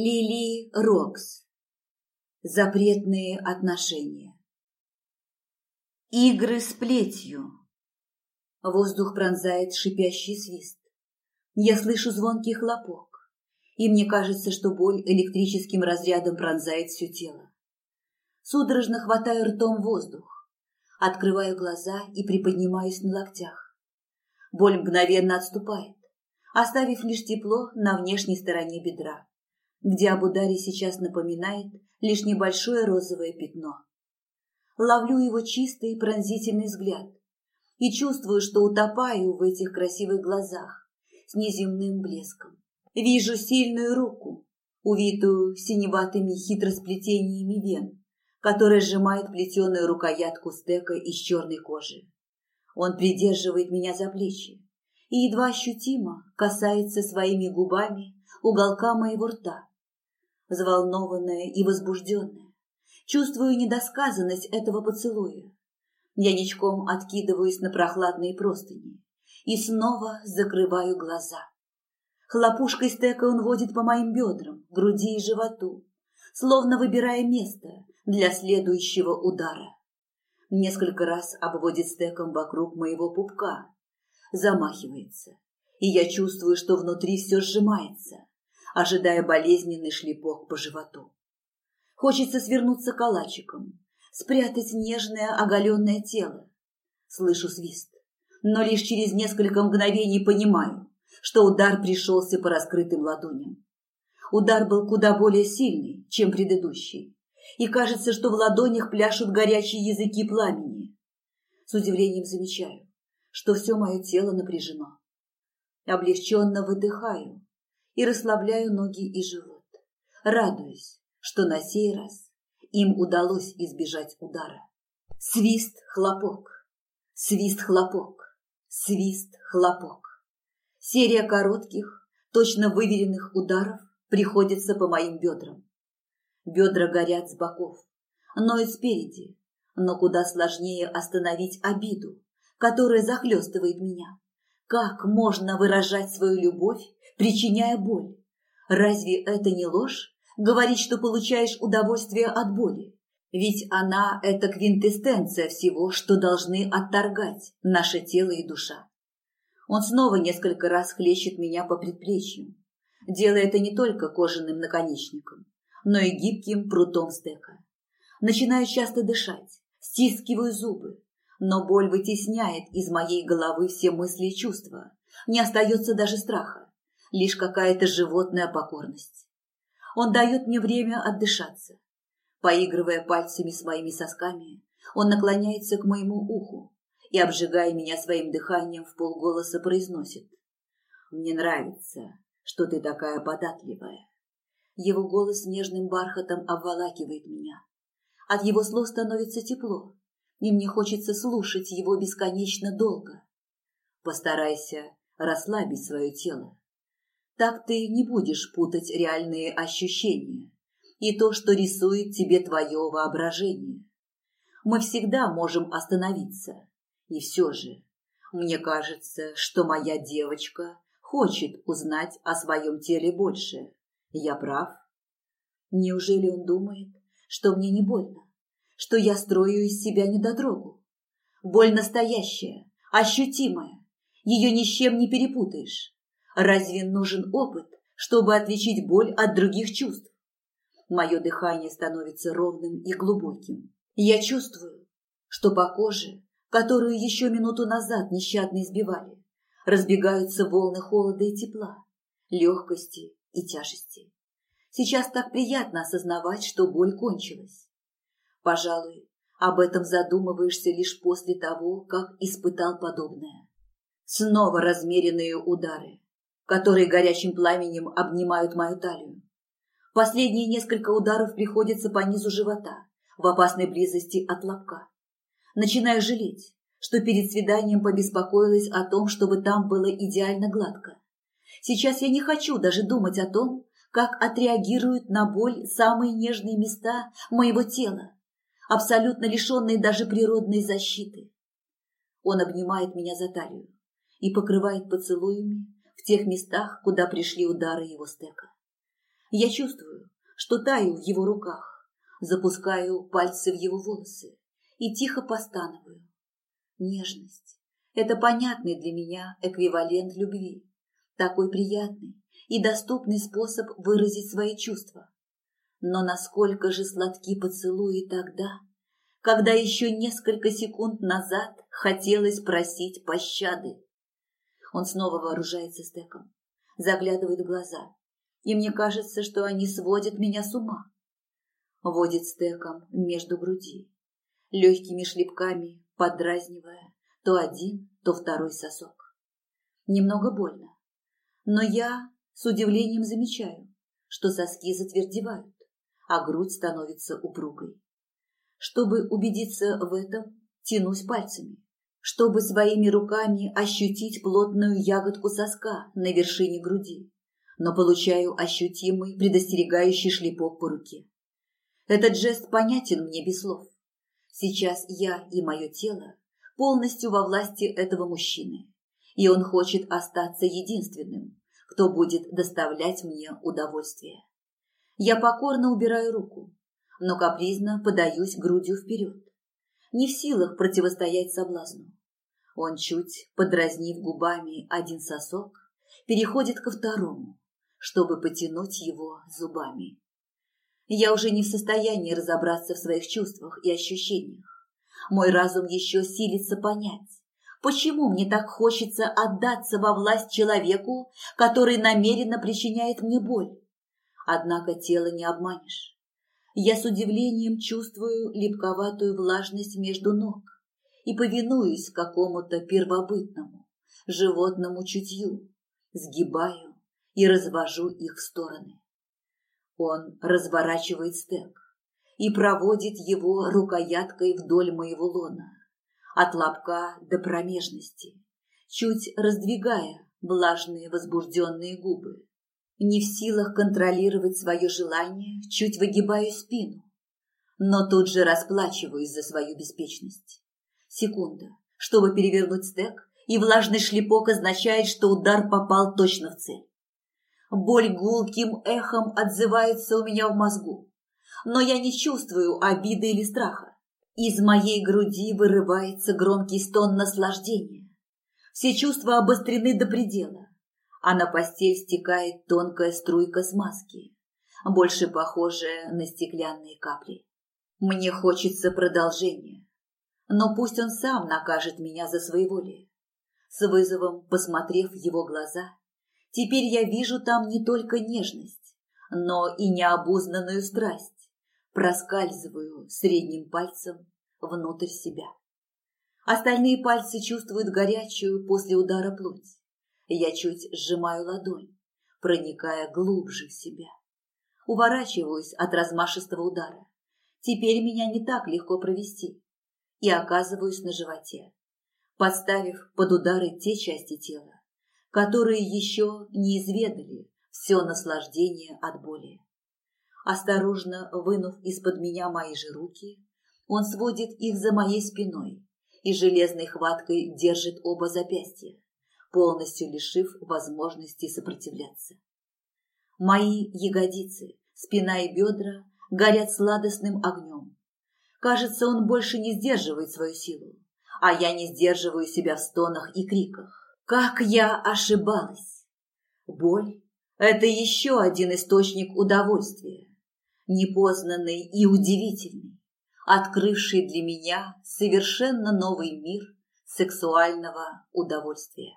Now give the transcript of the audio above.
Лили Рокс. Запретные отношения. Игры с плетью. Воздух пронзает шипящий свист. Я слышу звонкий хлопок, и мне кажется, что боль электрическим разрядом пронзает все тело. Судорожно хватаю ртом воздух, открываю глаза и приподнимаюсь на локтях. Боль мгновенно отступает, оставив лишь тепло на внешней стороне бедра где об ударе сейчас напоминает лишь небольшое розовое пятно. Ловлю его чистый пронзительный взгляд и чувствую, что утопаю в этих красивых глазах с неземным блеском. Вижу сильную руку, увитую синеватыми хитросплетениями вен, которая сжимает плетеную рукоятку стека из черной кожи. Он придерживает меня за плечи и едва ощутимо касается своими губами уголка моего рта, взволнованная и возбужденная. Чувствую недосказанность этого поцелуя. Я ничком откидываюсь на прохладные простыни и снова закрываю глаза. Хлопушкой стека он водит по моим бедрам, груди и животу, словно выбирая место для следующего удара. Несколько раз обводит стеком вокруг моего пупка, замахивается, и я чувствую, что внутри все сжимается, ожидая болезненный шлепок по животу. Хочется свернуться калачиком, спрятать нежное оголенное тело. Слышу свист, но лишь через несколько мгновений понимаю, что удар пришелся по раскрытым ладоням. Удар был куда более сильный, чем предыдущий, и кажется, что в ладонях пляшут горячие языки пламени. С удивлением замечаю, что все мое тело напряжено. Облегченно выдыхаю, и расслабляю ноги и живот, радуясь, что на сей раз им удалось избежать удара. Свист, хлопок, свист, хлопок, свист, хлопок. Серия коротких, точно выверенных ударов приходится по моим бедрам. Бедра горят с боков, но и спереди, но куда сложнее остановить обиду, которая захлестывает меня. Как можно выражать свою любовь причиняя боль. Разве это не ложь? Говорить, что получаешь удовольствие от боли. Ведь она – это квинтэссенция всего, что должны отторгать наше тело и душа. Он снова несколько раз хлещет меня по предплечью, делая это не только кожаным наконечником, но и гибким прутом стека. Начинаю часто дышать, стискиваю зубы, но боль вытесняет из моей головы все мысли и чувства. Не остается даже страха лишь какая-то животная покорность. Он дает мне время отдышаться. Поигрывая пальцами с моими сосками, он наклоняется к моему уху и, обжигая меня своим дыханием, в полголоса произносит. «Мне нравится, что ты такая податливая». Его голос нежным бархатом обволакивает меня. От его слов становится тепло, и мне хочется слушать его бесконечно долго. Постарайся расслабить свое тело. Так ты не будешь путать реальные ощущения и то, что рисует тебе твое воображение. Мы всегда можем остановиться. И все же, мне кажется, что моя девочка хочет узнать о своем теле больше. Я прав? Неужели он думает, что мне не больно? Что я строю из себя недотрогу? Боль настоящая, ощутимая. Ее ни с чем не перепутаешь. Разве нужен опыт, чтобы отличить боль от других чувств? Мое дыхание становится ровным и глубоким. Я чувствую, что по коже, которую еще минуту назад нещадно избивали, разбегаются волны холода и тепла, легкости и тяжести. Сейчас так приятно осознавать, что боль кончилась. Пожалуй, об этом задумываешься лишь после того, как испытал подобное. Снова размеренные удары, которые горячим пламенем обнимают мою талию. Последние несколько ударов приходятся по низу живота, в опасной близости от лобка. Начинаю жалеть, что перед свиданием побеспокоилась о том, чтобы там было идеально гладко. Сейчас я не хочу даже думать о том, как отреагируют на боль самые нежные места моего тела, абсолютно лишенные даже природной защиты. Он обнимает меня за талию и покрывает поцелуями в тех местах, куда пришли удары его стека. Я чувствую, что таю в его руках, запускаю пальцы в его волосы и тихо постанываю. Нежность – это понятный для меня эквивалент любви, такой приятный и доступный способ выразить свои чувства. Но насколько же сладки поцелуи тогда, когда еще несколько секунд назад хотелось просить пощады. Он снова вооружается стеком, заглядывает в глаза, и мне кажется, что они сводят меня с ума. Водит стеком между груди, легкими шлепками подразнивая то один, то второй сосок. Немного больно, но я с удивлением замечаю, что соски затвердевают, а грудь становится упругой. Чтобы убедиться в этом, тянусь пальцами, чтобы своими руками ощутить плотную ягодку соска на вершине груди, но получаю ощутимый предостерегающий шлепок по руке. Этот жест понятен мне без слов. Сейчас я и мое тело полностью во власти этого мужчины, и он хочет остаться единственным, кто будет доставлять мне удовольствие. Я покорно убираю руку, но капризно подаюсь грудью вперед, не в силах противостоять соблазну. Он, чуть подразнив губами один сосок, переходит ко второму, чтобы потянуть его зубами. Я уже не в состоянии разобраться в своих чувствах и ощущениях. Мой разум еще силится понять, почему мне так хочется отдаться во власть человеку, который намеренно причиняет мне боль. Однако тело не обманешь. Я с удивлением чувствую липковатую влажность между ног и повинуюсь какому-то первобытному, животному чутью, сгибаю и развожу их в стороны. Он разворачивает стек и проводит его рукояткой вдоль моего лона, от лобка до промежности, чуть раздвигая влажные возбужденные губы. Не в силах контролировать свое желание, чуть выгибаю спину, но тут же расплачиваюсь за свою беспечность. Секунда, чтобы перевернуть стек, и влажный шлепок означает, что удар попал точно в цель. Боль гулким эхом отзывается у меня в мозгу, но я не чувствую обиды или страха. Из моей груди вырывается громкий стон наслаждения. Все чувства обострены до предела, а на постель стекает тонкая струйка смазки, больше похожая на стеклянные капли. Мне хочется продолжения, но пусть он сам накажет меня за своеволие. С вызовом посмотрев в его глаза, теперь я вижу там не только нежность, но и необузнанную страсть проскальзываю средним пальцем внутрь себя. Остальные пальцы чувствуют горячую после удара плоть. Я чуть сжимаю ладонь, проникая глубже в себя. Уворачиваюсь от размашистого удара. Теперь меня не так легко провести. И оказываюсь на животе, подставив под удары те части тела, которые еще не изведали все наслаждение от боли. Осторожно вынув из-под меня мои же руки, он сводит их за моей спиной и железной хваткой держит оба запястья, полностью лишив возможности сопротивляться. Мои ягодицы, спина и бедра горят сладостным огнем. Кажется, он больше не сдерживает свою силу, а я не сдерживаю себя в стонах и криках. Как я ошибалась! Боль – это еще один источник удовольствия непознанный и удивительный, открывший для меня совершенно новый мир сексуального удовольствия.